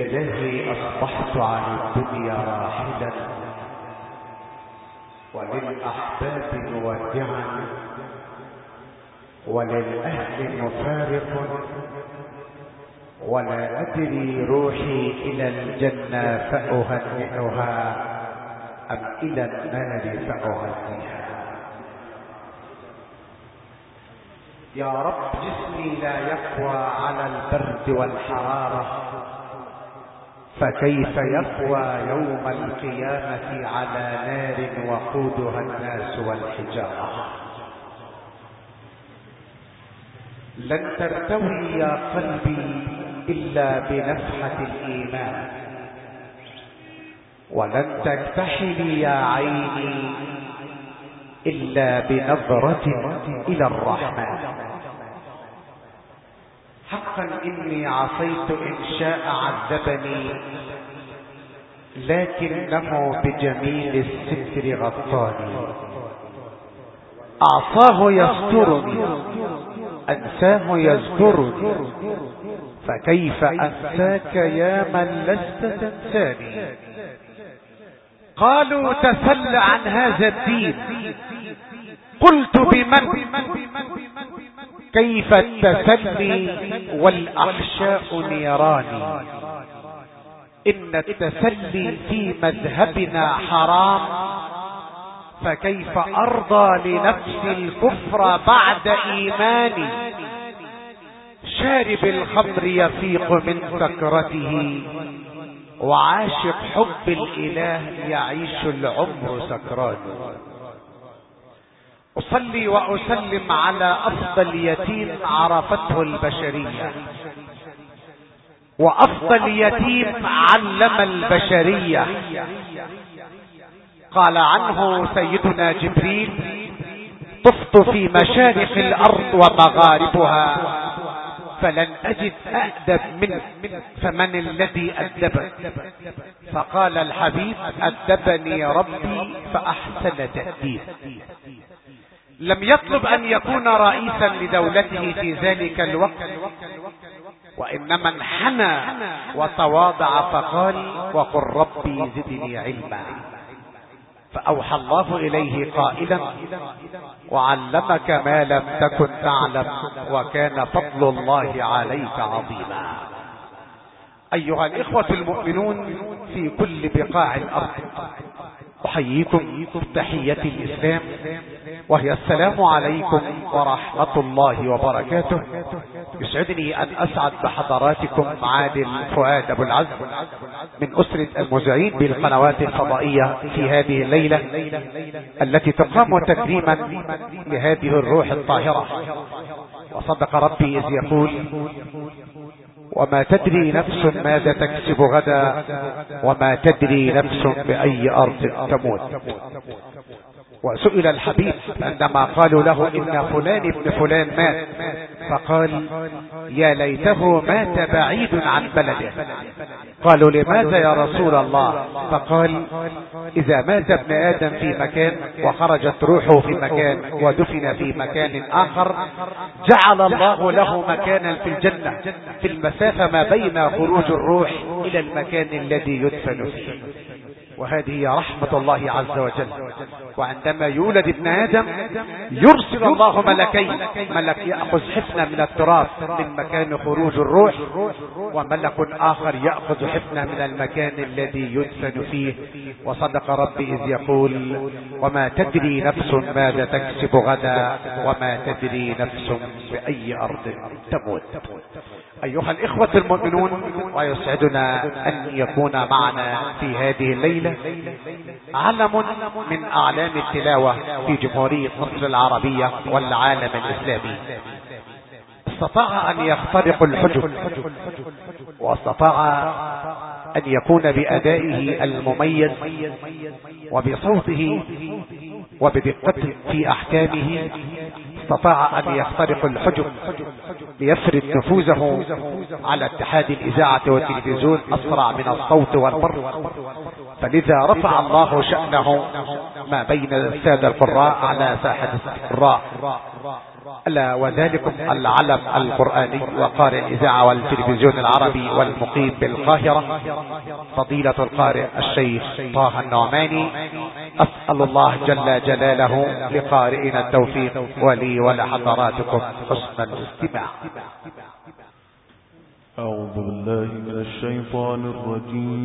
إلهي أصبحت عن الدنيا راحلا. وللأحباب مودعا. وللأهل مفارق. ولا أدري روحي إلى الجنة فأهنئها أم إلى النار فأهنئها. يا رب جسمي لا يقوى على البرد والحرارة. فكيف يقوى يوم القيامة على نار وقودها الناس والحجارة؟ لن ترتوي يا قلبي إلا بنفحة الإيمان ولن تكتحلي يا عيني إلا بنظرة إلى الرحمن. حقا إني عصيت إن شاء عذبني. لكنه بجميل الستر غطاني. أعصاه يسترني. أنساه يذكرني فكيف أنساك يا من لست تنساني؟ قالوا تسل عن هذا الدين. قلت بمن؟ كيف التسلي والأحشاء نيراني إن التسلي في مذهبنا حرام فكيف أرضى لنفسي الكفر بعد إيماني شارب الخمر يفيق من سكرته وعاشق حب الإله يعيش العمر سكران. أصلي وأسلم على أفضل يتيم عرفته البشرية. وأفضل يتيم علم البشرية. قال عنه سيدنا جبريل طفت في مشارق الأرض ومغاربها فلن أجد أأدب منه فمن الذي أدبك فقال الحبيب أدبني ربي فأحسن تأديب. لم يطلب أن يكون رئيسا لدولته في ذلك الوقت وإنما انحنى وتواضع فقال وقل ربي زدني علما فأوحى الله إليه قائلا وعلمك ما لم تكن تعلم وكان فضل الله عليك عظيما أيها الإخوة المؤمنون في كل بقاع الأرض أحييكم تحية الإسلام وهي السلام عليكم ورحمة الله وبركاته. يسعدني أن أسعد بحضراتكم عادل فؤاد أبو العزم من أسرة المذيعين بالقنوات الفضائية في هذه الليلة التي تقام تكريما لهذه الروح الطاهرة. وصدق ربي إذ يقول وما تدري نفس ماذا تكسب غدا وما تدري نفس بأي أرض تموت. وسئل الحبيب عندما قالوا له إن فلان ابن فلان مات فقال يا ليته مات بعيد عن بلده. قالوا لماذا يا رسول الله؟ فقال إذا مات ابن آدم في مكان وخرجت روحه في مكان ودفن في مكان آخر جعل الله له مكانا في الجنة في المسافة ما بين خروج الروح إلى المكان الذي يدفن فيه. وهذه رحمة الله عز وجل. وعندما يولد ابن آدم يرسل الله ملكين ملك يأخذ حفنة من التراب من مكان خروج الروح. وملك آخر يأخذ حفنة من المكان الذي يدفن فيه. وصدق ربي إذ يقول وما تدري نفس ماذا تكسب غدا وما تدري نفس بأي أرض تموت. أيها الإخوة المؤمنون ويسعدنا أن يكون معنا في هذه الليلة علم من أعلام التلاوة في جمهورية مصر العربية والعالم الإسلامي. استطاع أن يخترق الحجب واستطاع أن يكون بأدائه المميز وبصوته وبدقته في أحكامه استطاع أن يخترق الحجب ليفرد نفوذه على اتحاد الإذاعة والتلفزيون أسرع من الصوت والبر فلذا رفع الله شأنه ما بين السادة القراء على ساحة القراء. ألا وذلكم العلم القرآني وقارئ الإذاعة والتلفزيون العربي والمقيم بالقاهرة فضيلة القارئ الشيخ طه النعماني أسأل الله جل جلاله لقارئنا التوفيق ولي ولحضراتكم حسن الاستماع. أعوذ بالله من الشيطان الرجيم.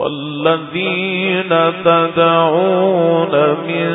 والذين تدعون من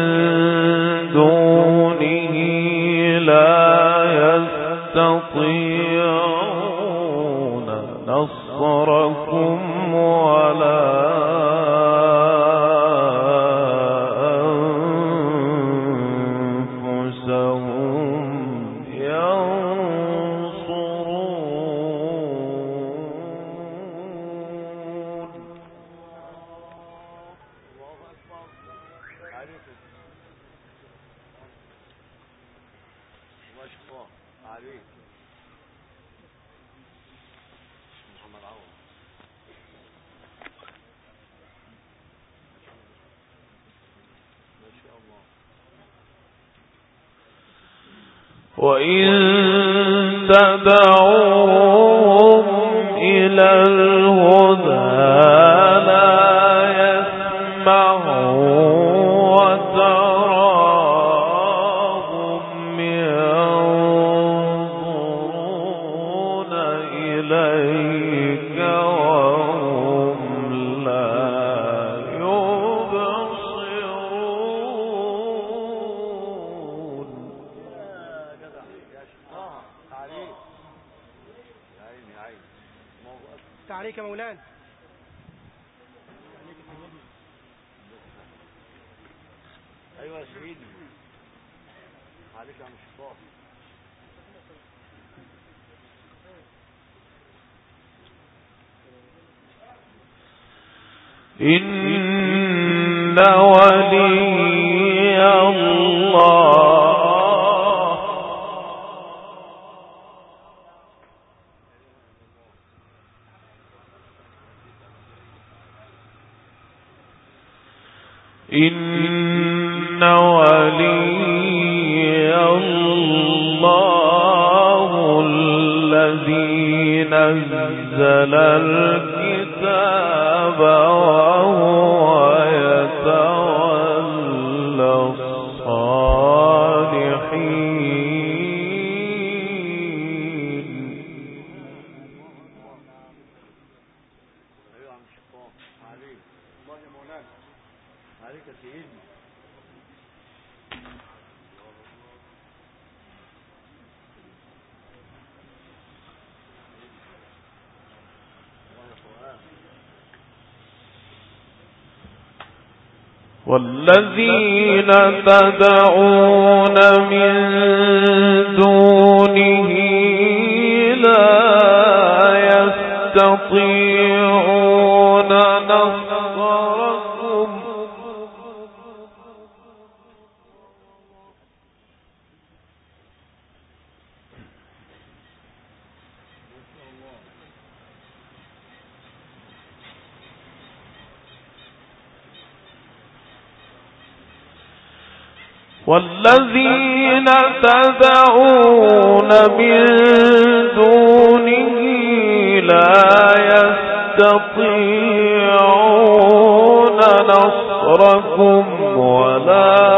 إن ولي الله الذين تدعون من والذين تدعون من دونه لا يستطيعون نصركم ولا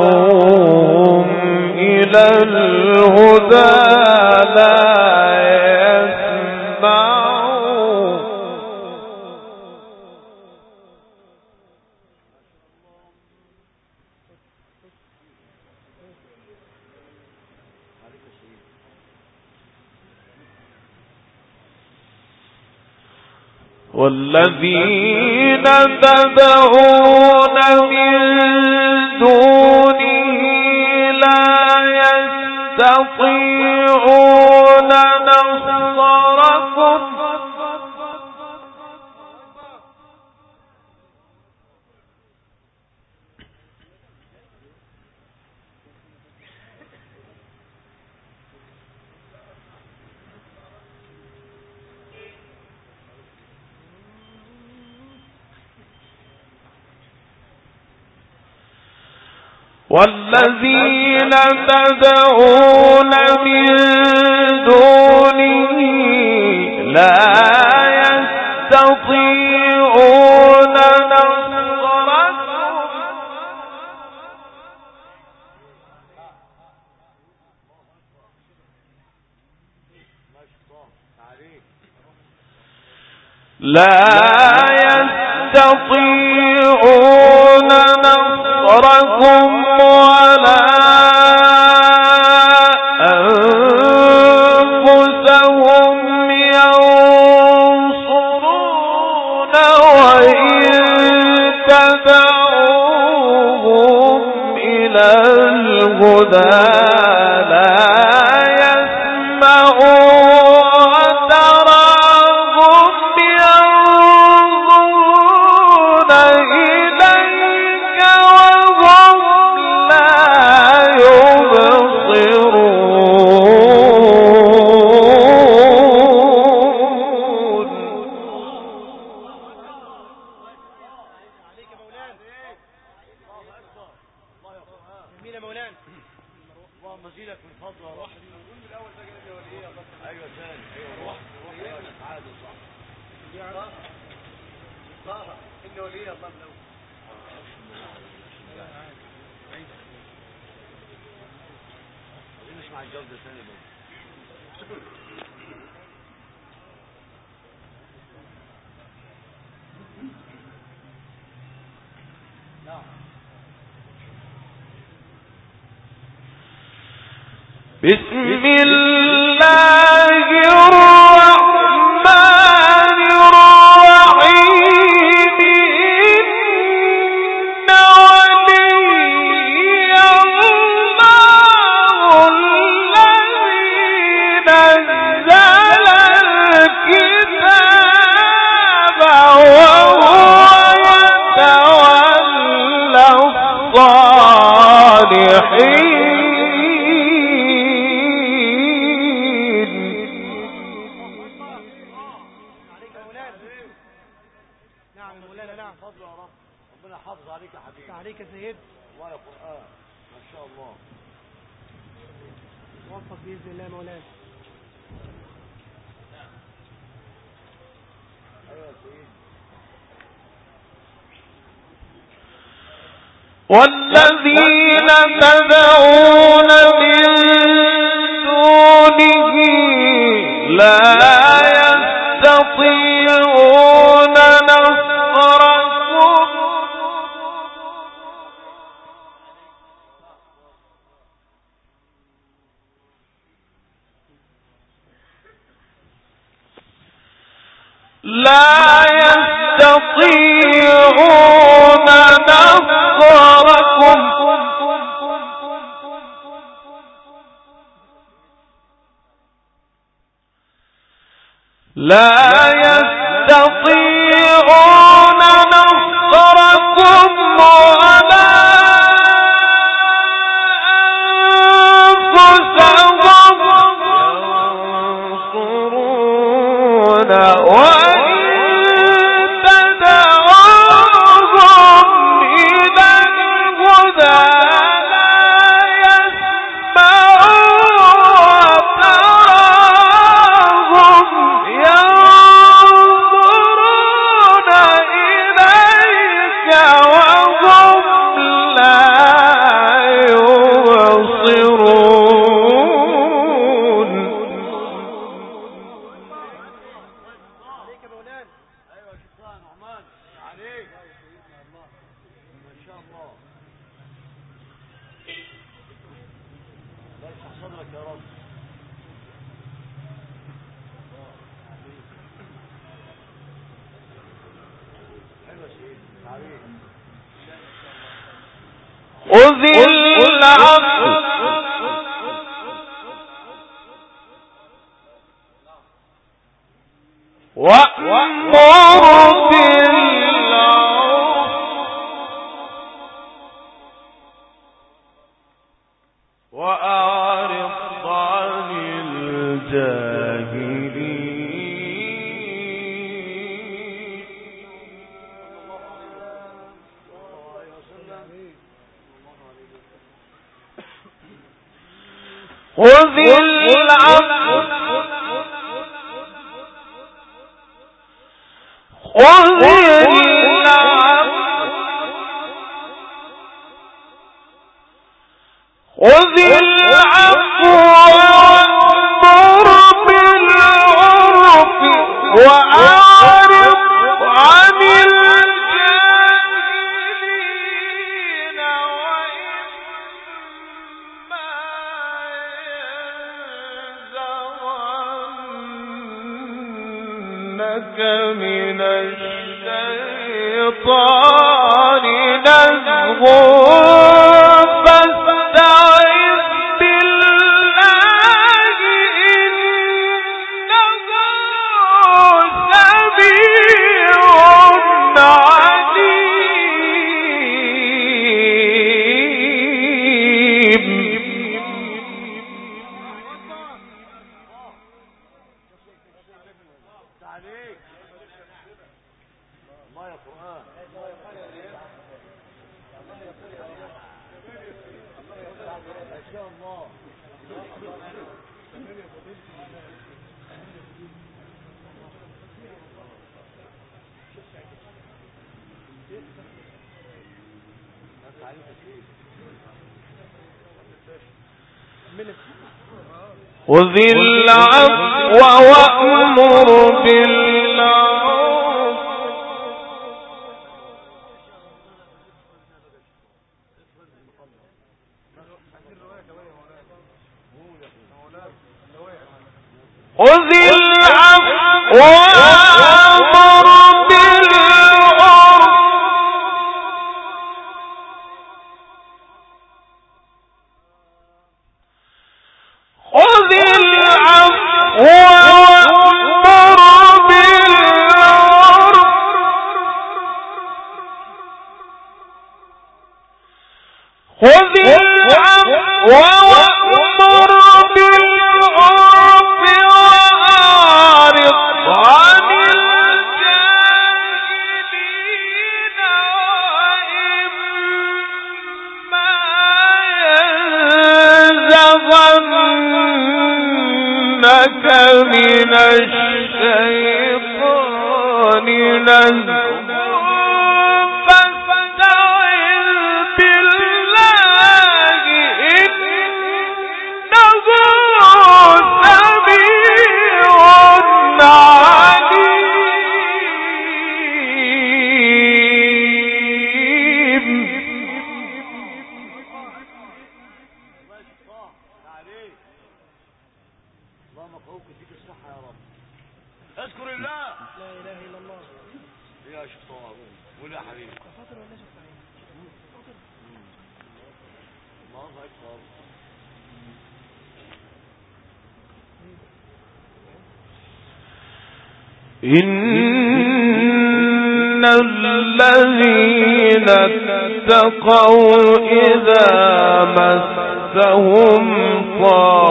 تدعوهم إلى الهدى لا يسمعون. والذين تدعون الذين تدعون من دونه لا يستطيعون نصركم لا يستطيعون هدى لا يا سيد. قرآن. ما شاء الله. وفق بإذن الله مولانا. أيوة والذين تدعون من دونه لا الشيطان نزغ إن الذين اتقوا إذا مسهم طائف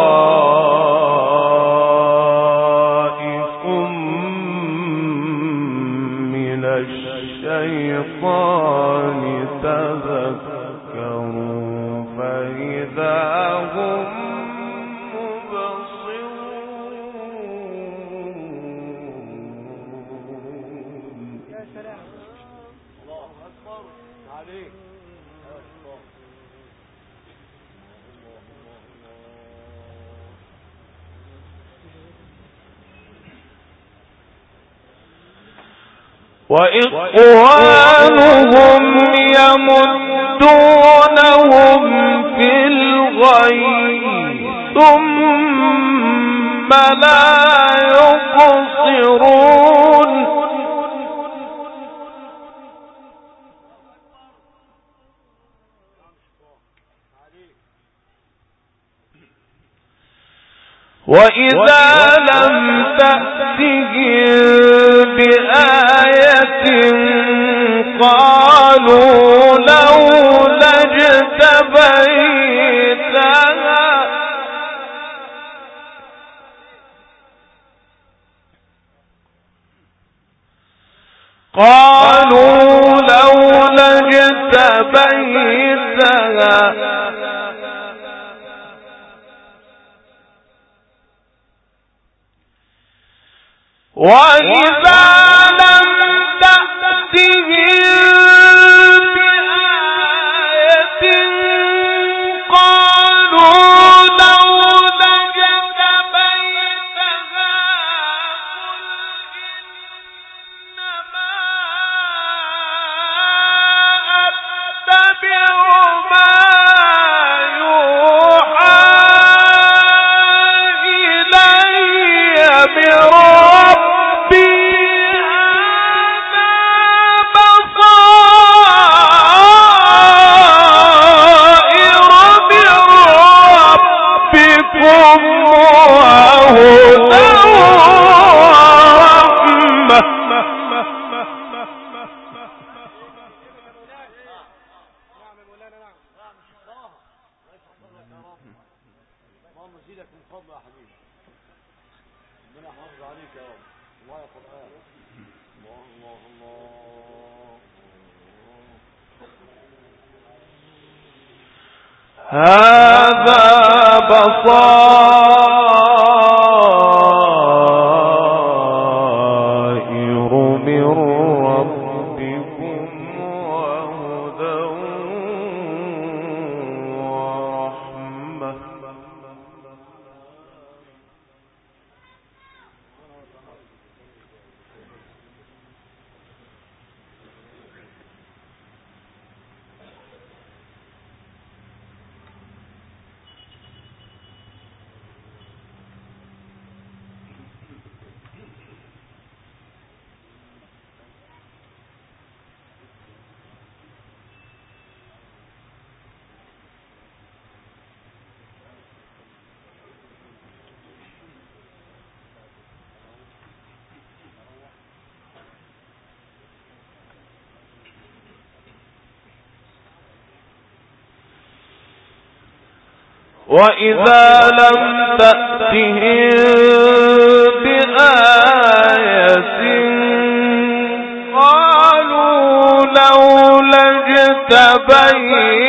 وإخوانهم يمدونهم في الغي ثم لا هذا بصائر من ربكم وهدى ورحمة وإذا لم تأتهم بآية قالوا لولا اجتبيتها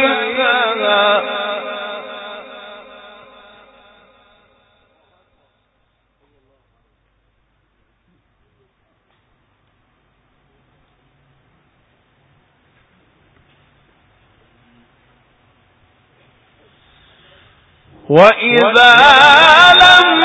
وإذا لم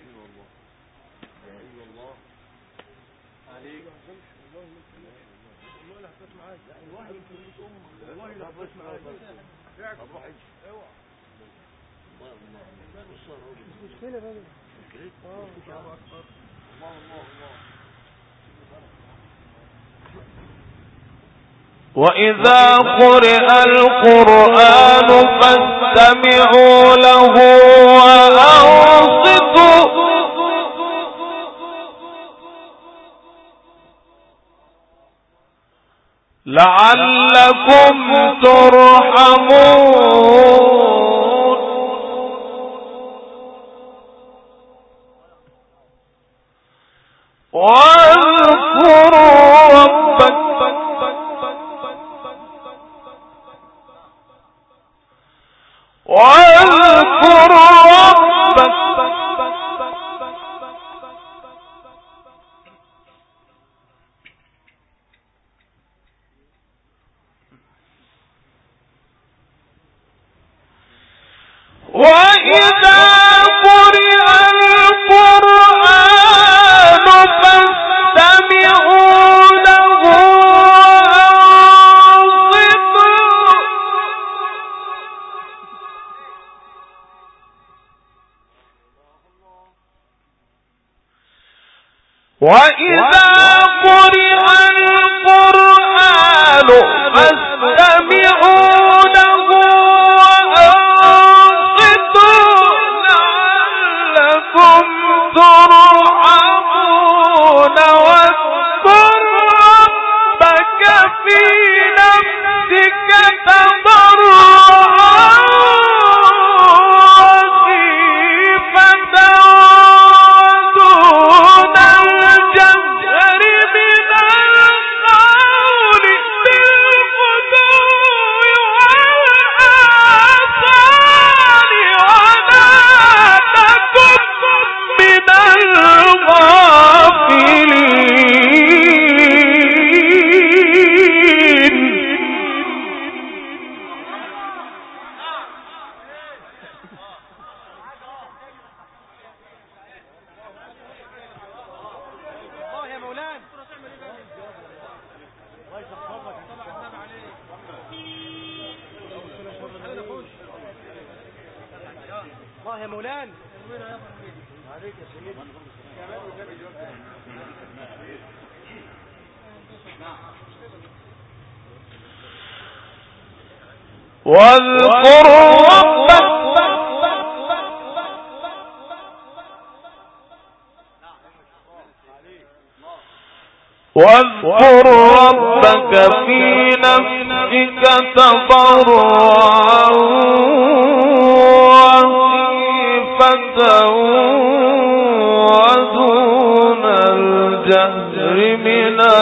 أيوه الله والله لا والله انت الله الله الله وإذا قرئ القرآن فاستمعوا له وأنصتوا لعلكم ترحمون وإذا واذكر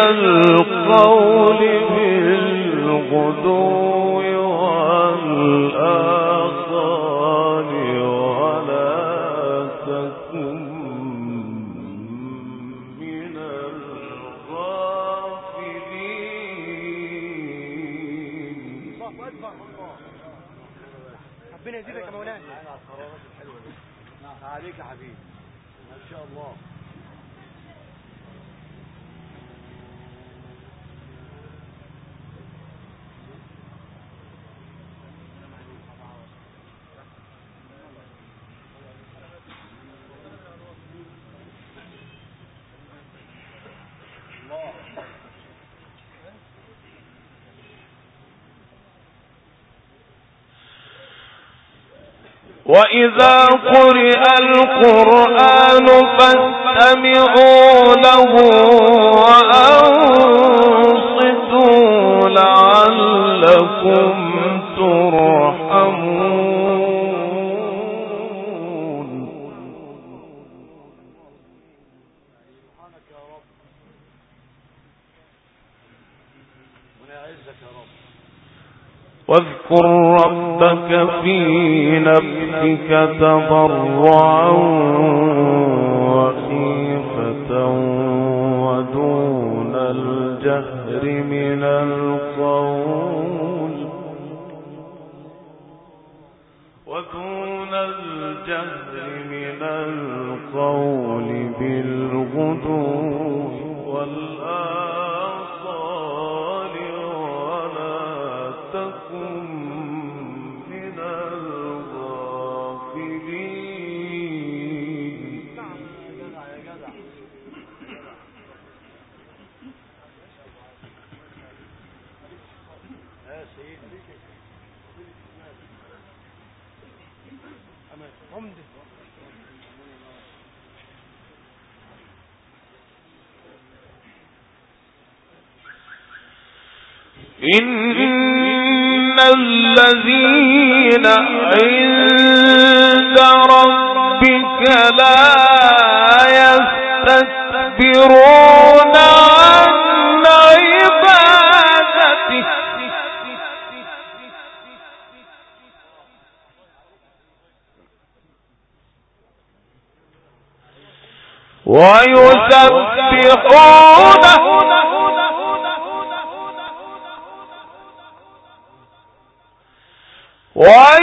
القول بالغدور إذا ربك تضرعا وخيفة ودون الجهر من القول ودون الجهر من القول بالغدو إن الذين عند ربك لا يستكبرون عن عبادته ويسبحونه What?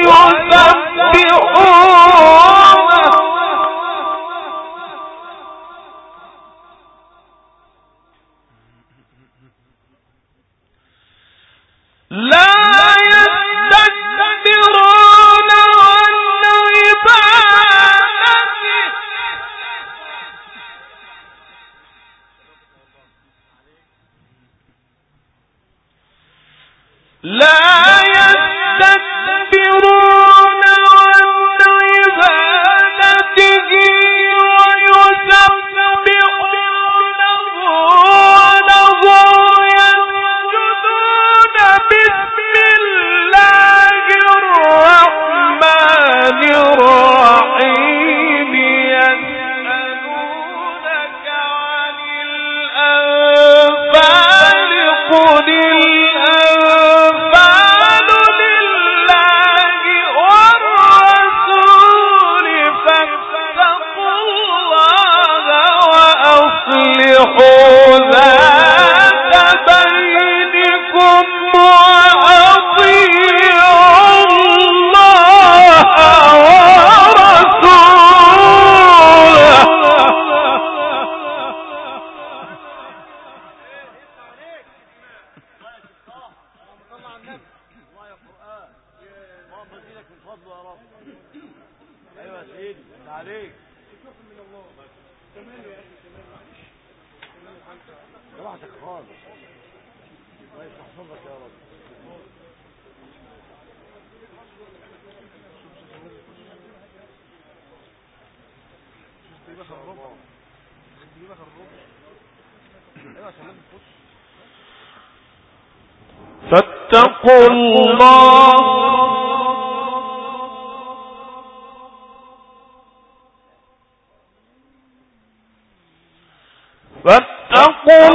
کم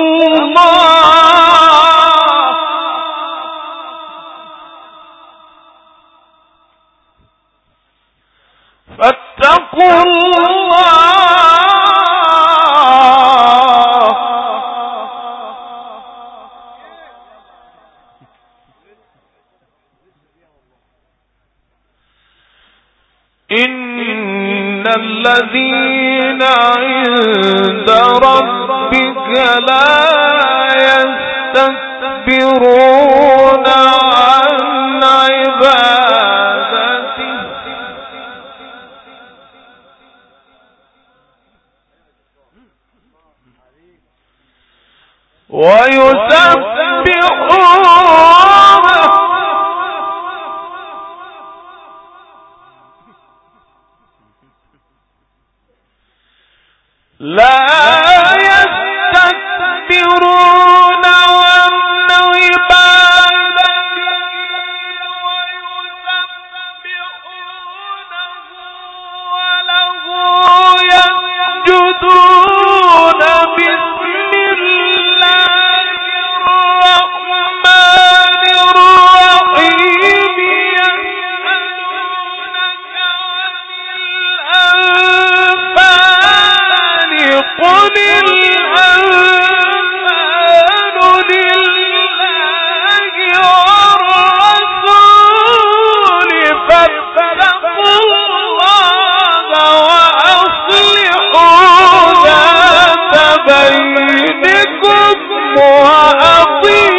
وأطيعوا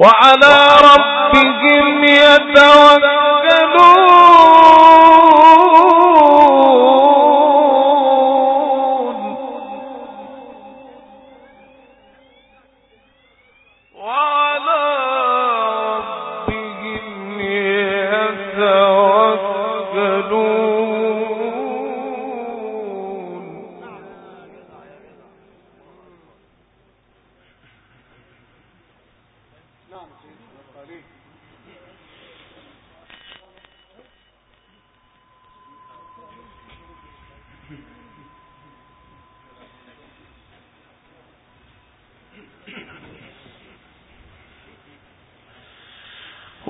وعلى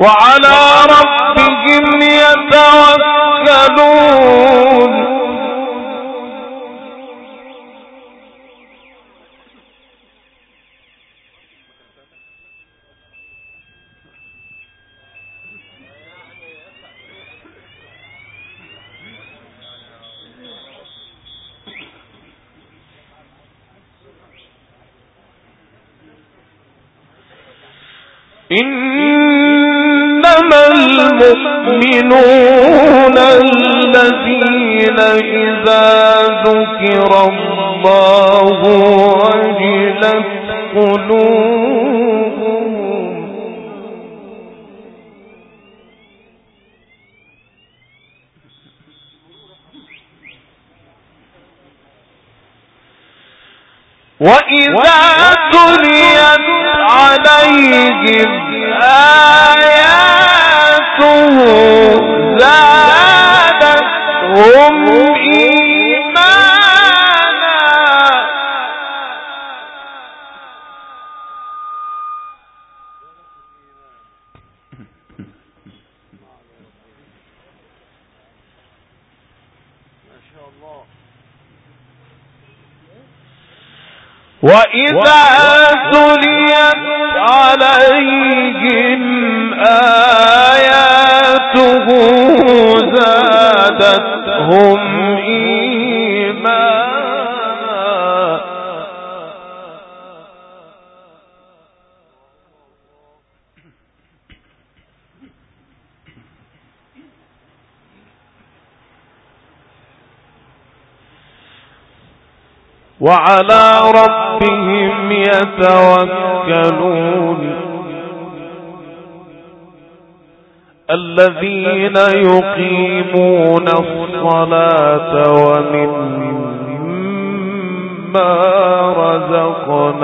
وعلى وعلى ربهم يتوكلون. الذين يقيمون الصلاة ومما رزقناهم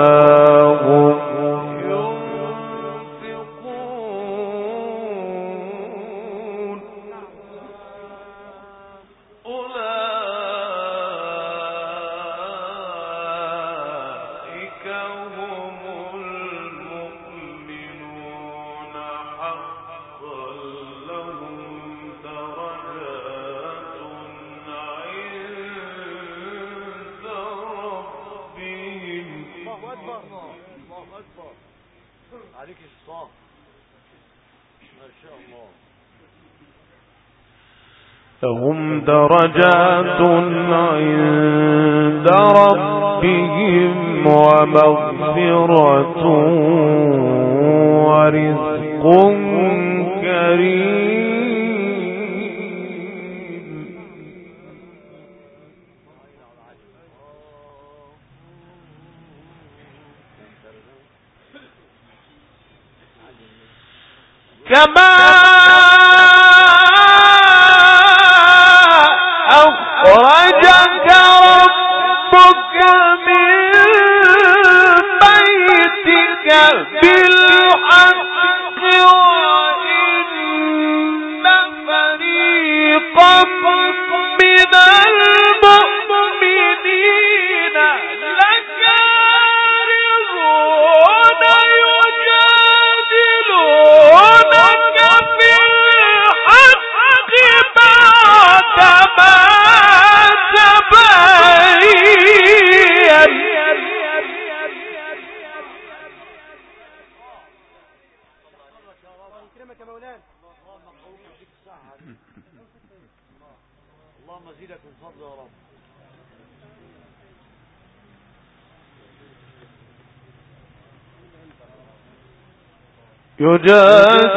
درجات عند ربهم ومغفرة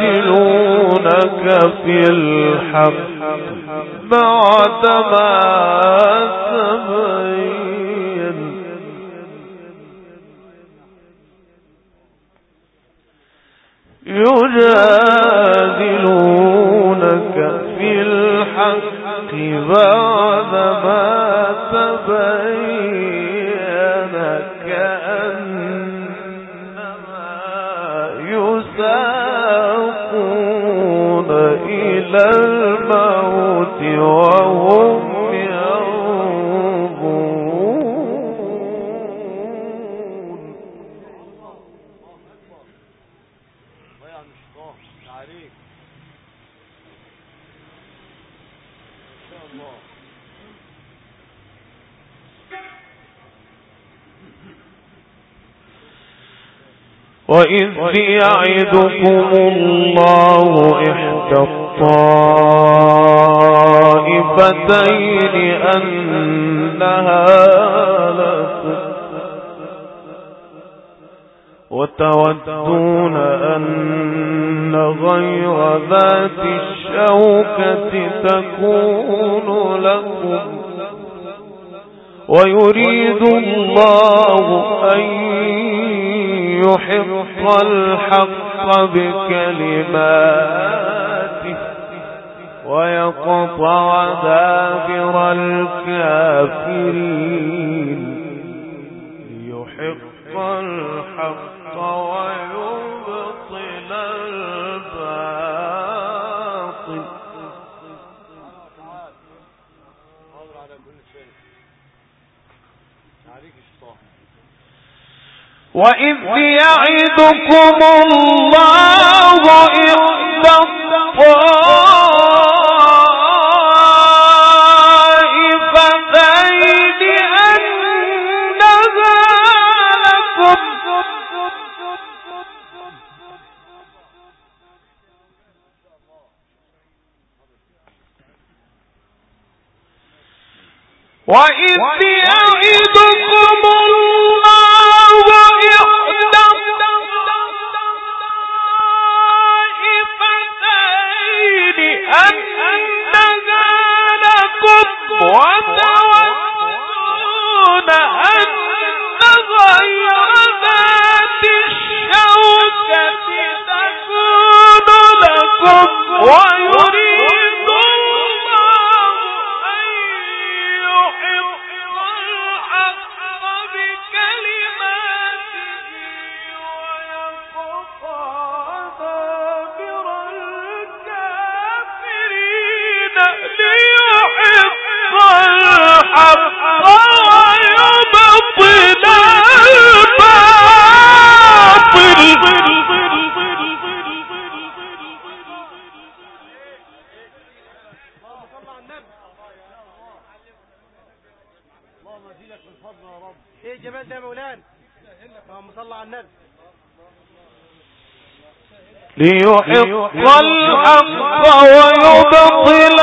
يجادلونك في الحق بعدما تبين. يجادلونك وإذ يعدكم الله إحدى الطائفتين أنها لكم وتودون أن غير ذات الشوكة تكون لكم ويريد الله أن يحق الحق بكلمات ويقطع دابر الكافرين. ليحق الحق ويبطل الباطل. وإذ يعدكم الله إذ الطائف ليحق الحق ويبطل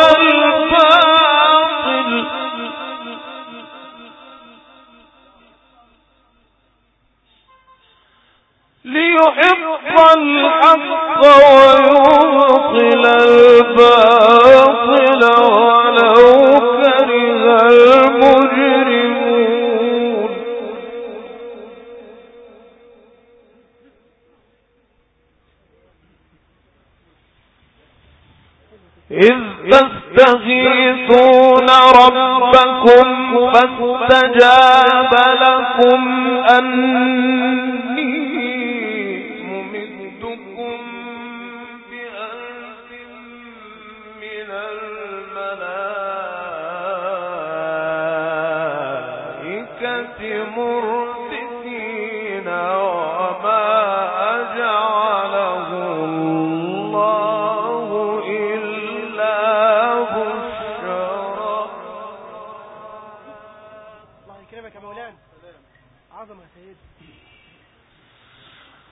فاستجاب لكم أني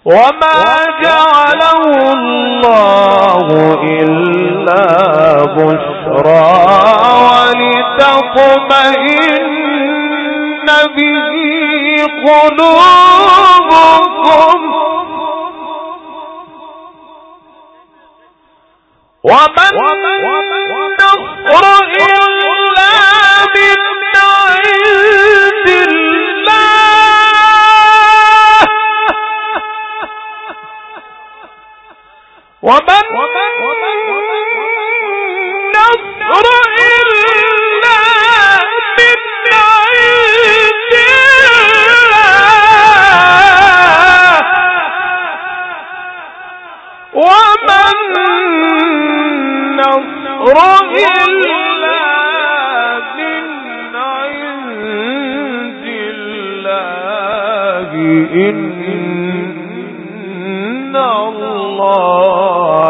وما جعله الله إلا بشرى ولتطمئن به قلوبكم. وما النصر إلا وما النصر إلا من عند الله. وما النصر إلا من عند الله. إن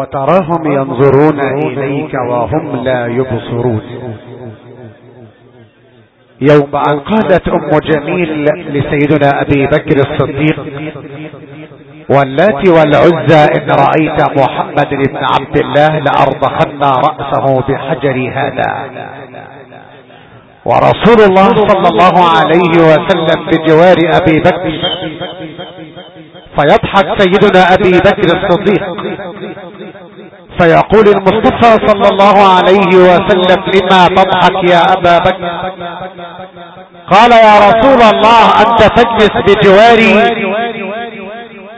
وتراهم ينظرون إليك وهم لا يبصرون. يوم أن قالت أم جميل لسيدنا أبي بكر الصديق واللات والعزى إن رأيت محمد بن عبد الله لأرضخن رأسه بحجر هذا. ورسول الله صلى الله عليه وسلم بجوار أبي بكر فيضحك سيدنا أبي بكر الصديق. فيقول المصطفى صلى الله عليه وسلم لما تضحك يا أبا بكر قال يا رسول الله أنت تجلس بجواري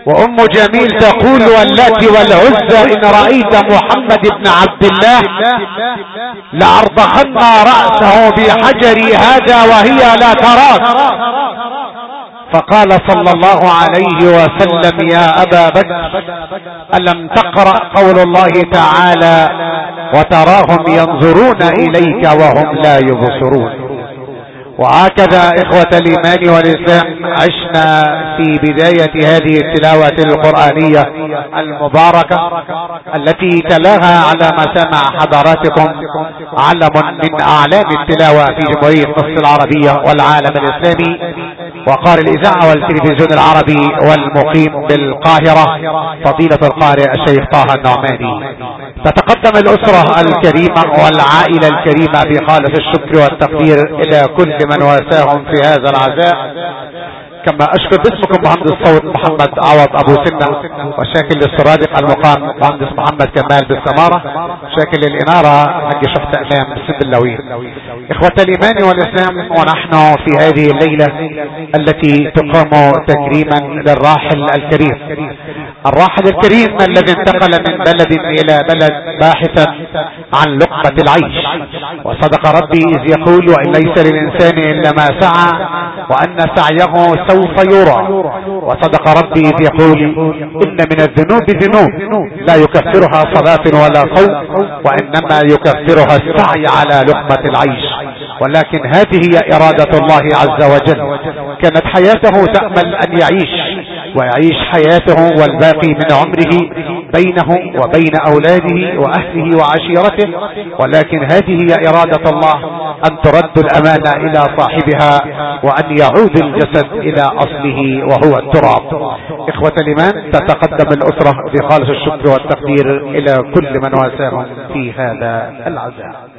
وأم جميل تقول واللات والعزى إن رأيت محمد بن عبد الله لأرضخن رأسه بحجري هذا وهي لا تراك. فقال صلى الله عليه وسلم يا أبا بكر ألم تقرأ قول الله تعالى وتراهم ينظرون إليك وهم لا يبصرون؟ وهكذا إخوة الإيمان والإسلام عشنا في بداية هذه التلاوة القرآنية المباركة التي تلاها على مسامع حضراتكم علم من أعلام التلاوة في جمهورية مصر العربية والعالم الإسلامي. وقارئ الإذاعة والتلفزيون العربي والمقيم بالقاهرة فضيلة القارئ الشيخ طه النعماني. تتقدم الأسرة الكريمة والعائلة الكريمة بخالص الشكر والتقدير إلى كل من واساهم في هذا العزاء. كما اشكر باسمكم مهندس صوت محمد عوض أبو سنة وشاكل للسرادق المقام مهندس محمد كمال بالسمارة شاكل للإنارة حق شحت امام سب اللوين إخوة الإيمان والإسلام ونحن في هذه الليلة التي تقام تكريما للراحل الكريم. الراحل الكريم الذي انتقل من بلد إلى بلد باحثا عن لقمة العيش. وصدق ربي إذ يقول وان ليس للإنسان إلا ما سعى وأن سعيه سوف يرى. وصدق ربي إذ يقول إن من الذنوب ذنوب. لا يكفرها صلاة ولا صوم وإنما يكفرها السعي على لقمة العيش. ولكن هذه هي إرادة الله عز وجل. كانت حياته تأمل أن يعيش. ويعيش حياته والباقي من عمره بينه وبين أولاده وأهله وعشيرته ولكن هذه هي إرادة الله أن ترد الأمانة إلى صاحبها وأن يعود الجسد إلى أصله وهو التراب. إخوة الإيمان تتقدم الأسرة بخالص الشكر والتقدير إلى كل من واساهم في هذا العزاء.